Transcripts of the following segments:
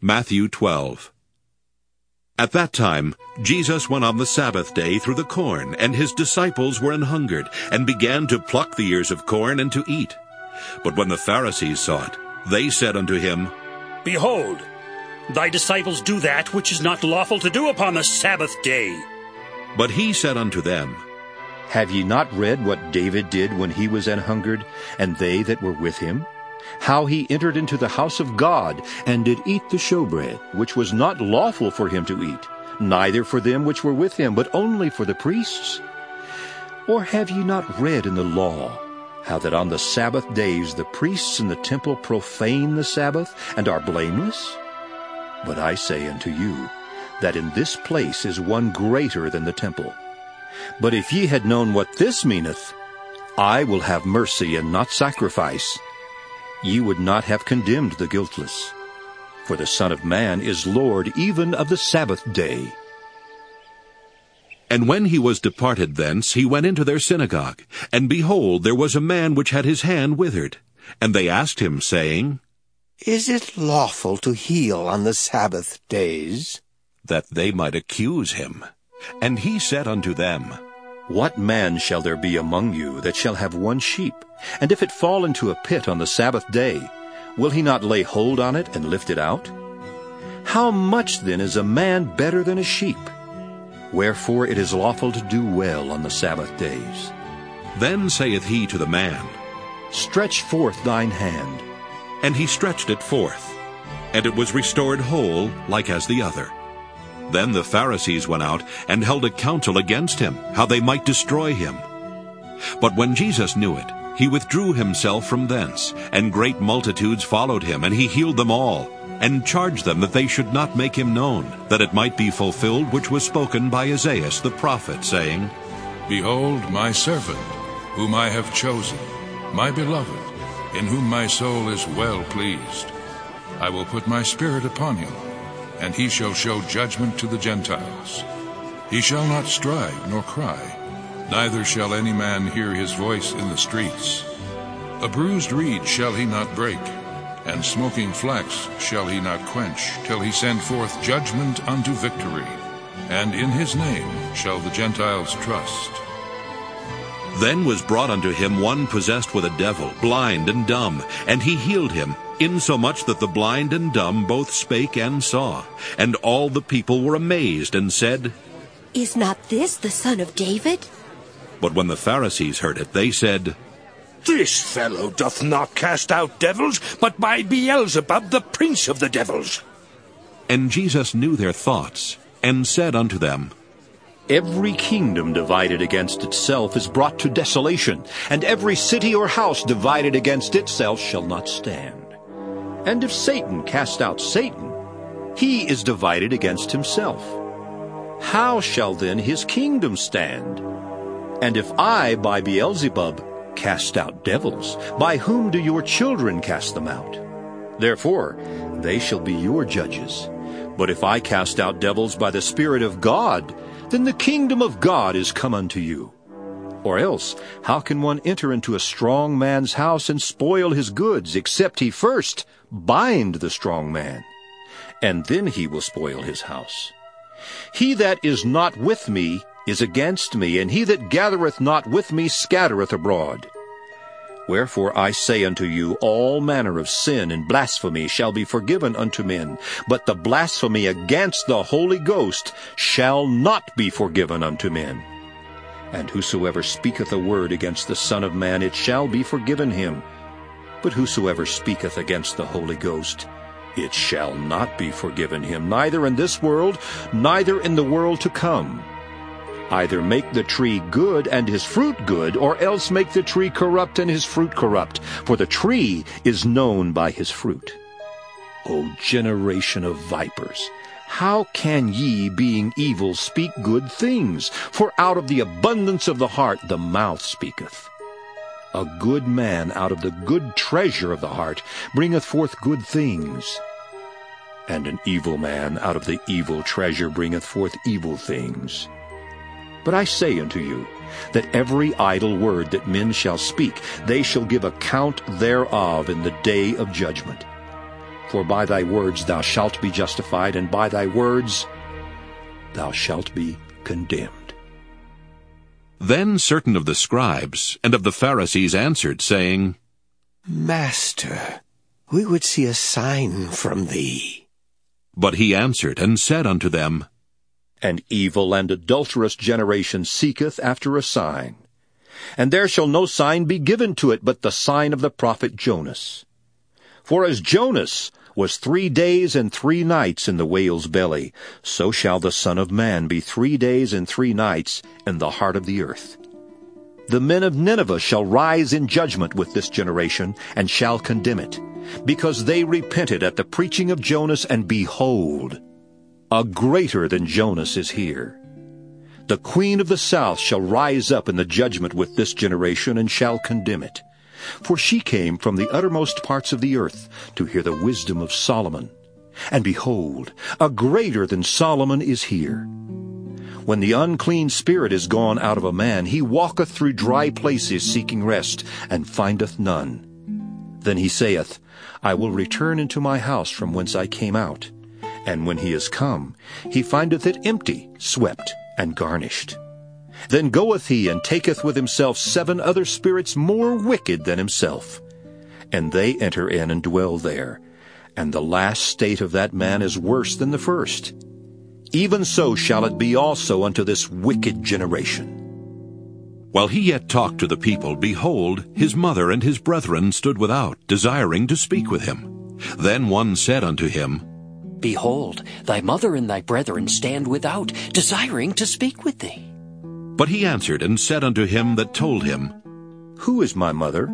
Matthew 12. At that time, Jesus went on the Sabbath day through the corn, and his disciples were an hungered, and began to pluck the ears of corn and to eat. But when the Pharisees saw it, they said unto him, Behold, thy disciples do that which is not lawful to do upon the Sabbath day. But he said unto them, Have ye not read what David did when he was an hungered, and they that were with him? How he entered into the house of God, and did eat the showbread, which was not lawful for him to eat, neither for them which were with him, but only for the priests? Or have ye not read in the law, how that on the Sabbath days the priests in the temple profane the Sabbath, and are blameless? But I say unto you, that in this place is one greater than the temple. But if ye had known what this meaneth, I will have mercy and not sacrifice, ye would not have condemned the guiltless. For the Son of Man is Lord even of the Sabbath day. And when he was departed thence, he went into their synagogue. And behold, there was a man which had his hand withered. And they asked him, saying, Is it lawful to heal on the Sabbath days? That they might accuse him. And he said unto them, what man shall there be among you that shall have one sheep? And if it fall into a pit on the Sabbath day, will he not lay hold on it and lift it out? How much then is a man better than a sheep? Wherefore it is lawful to do well on the Sabbath days. Then saith he to the man, Stretch forth thine hand. And he stretched it forth, and it was restored whole like as the other. Then the Pharisees went out and held a council against him, how they might destroy him. But when Jesus knew it, he withdrew himself from thence, and great multitudes followed him, and he healed them all, and charged them that they should not make him known, that it might be fulfilled which was spoken by Isaiah the prophet, saying, Behold my servant, whom I have chosen, my beloved, in whom my soul is well pleased. I will put my spirit upon him, and he shall show judgment to the Gentiles. He shall not strive nor cry, neither shall any man hear his voice in the streets. A bruised reed shall he not break, and smoking flax shall he not quench, till he send forth judgment unto victory. And in his name shall the Gentiles trust. Then was brought unto him one possessed with a devil, blind and dumb, and he healed him, insomuch that the blind and dumb both spake and saw. And all the people were amazed, and said, Is not this the son of David? But when the Pharisees heard it, they said, This fellow doth not cast out devils, but by Beelzebub the prince of the devils. And Jesus knew their thoughts, and said unto them, Every kingdom divided against itself is brought to desolation, and every city or house divided against itself shall not stand. And if Satan cast out Satan, he is divided against himself. How shall then his kingdom stand? And if I, by Beelzebub, cast out devils, by whom do your children cast them out? Therefore, they shall be your judges. But if I cast out devils by the Spirit of God, then the kingdom of God is come unto you. Or else, how can one enter into a strong man's house and spoil his goods, except he first bind the strong man? And then he will spoil his house. He that is not with me is against me, and he that gathereth not with me scattereth abroad. Wherefore I say unto you, all manner of sin and blasphemy shall be forgiven unto men, but the blasphemy against the Holy Ghost shall not be forgiven unto men. And whosoever speaketh a word against the Son of Man, it shall be forgiven him. But whosoever speaketh against the Holy Ghost, it shall not be forgiven him, neither in this world, neither in the world to come. Either make the tree good and his fruit good, or else make the tree corrupt and his fruit corrupt. For the tree is known by his fruit. O generation of vipers, how can ye, being evil, speak good things? For out of the abundance of the heart the mouth speaketh. A good man out of the good treasure of the heart bringeth forth good things. And an evil man out of the evil treasure bringeth forth evil things. But I say unto you, that every idle word that men shall speak, they shall give account thereof in the day of judgment. For by thy words thou shalt be justified, and by thy words thou shalt be condemned. Then certain of the scribes and of the Pharisees answered, saying, Master, we would see a sign from thee. But he answered and said unto them, An evil and adulterous generation seeketh after a sign. And there shall no sign be given to it but the sign of the prophet Jonas. For as Jonas was three days and three nights in the whale's belly, so shall the Son of Man be three days and three nights in the heart of the earth. The men of Nineveh shall rise in judgment with this generation, and shall condemn it, because they repented at the preaching of Jonas, and behold, a greater than Jonas is here. The queen of the south shall rise up in the judgment with this generation, and shall condemn it. For she came from the uttermost parts of the earth to hear the wisdom of Solomon. And behold, a greater than Solomon is here. When the unclean spirit is gone out of a man, he walketh through dry places seeking rest, and findeth none. Then he saith, I will return into my house from whence I came out. And when he is come, he findeth it empty, swept, and garnished. Then goeth he and taketh with himself seven other spirits more wicked than himself. And they enter in and dwell there. And the last state of that man is worse than the first. Even so shall it be also unto this wicked generation. While he yet talked to the people, behold, his mother and his brethren stood without, desiring to speak with him. Then one said unto him, Behold, thy mother and thy brethren stand without, desiring to speak with thee. But he answered and said unto him that told him, Who is my mother,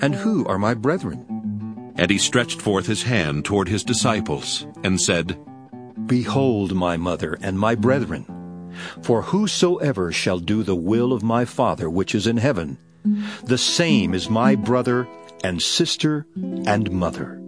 and who are my brethren? And he stretched forth his hand toward his disciples, and said, Behold my mother and my brethren. For whosoever shall do the will of my Father which is in heaven, the same is my brother and sister and mother.